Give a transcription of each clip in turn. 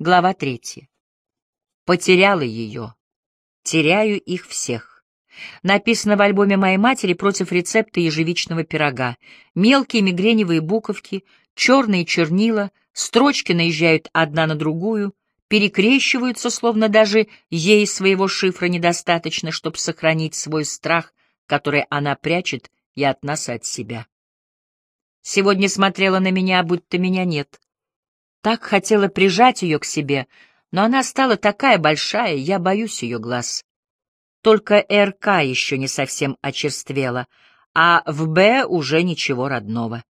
Глава третья. Потеряла ее. Теряю их всех. Написано в альбоме моей матери против рецепта ежевичного пирога. Мелкие мигреневые буковки, черные чернила, строчки наезжают одна на другую, перекрещиваются, словно даже ей своего шифра недостаточно, чтобы сохранить свой страх, который она прячет и от нас, и от себя. Сегодня смотрела на меня, будто меня нет. Так хотела прижать ее к себе, но она стала такая большая, я боюсь ее глаз. Только РК еще не совсем очерствела, а в Б уже ничего родного.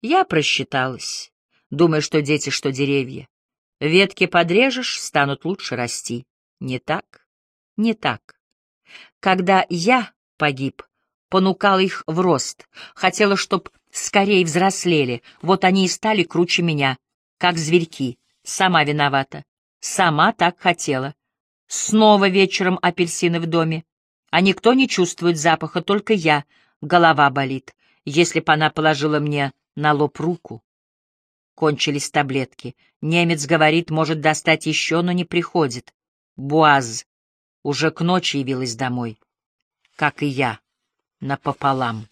Я просчиталась, думая, что дети, что деревья. Ветки подрежешь, станут лучше расти. Не так? Не так. Когда я погиб, понукал их в рост, хотела, чтоб скорее взрослели, вот они и стали круче меня, как зверьки. Сама виновата. Сама так хотела. Снова вечером апельсины в доме. А никто не чувствует запаха, только я. Голова болит. Если б она положила мне на лоб руку. Кончились таблетки. Немец говорит, может достать еще, но не приходит. Буаз уже к ночи явилась домой. Как и я, напополам.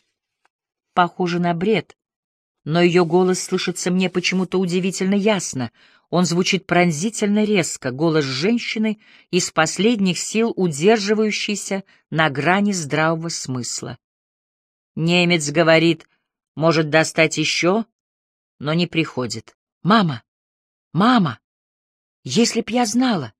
Похоже на бред, но ее голос слышится мне почему-то удивительно ясно. Он звучит пронзительно резко, голос женщины из последних сил, удерживающейся на грани здравого смысла. Немец говорит, может достать еще, но не приходит. «Мама! Мама! Если б я знала!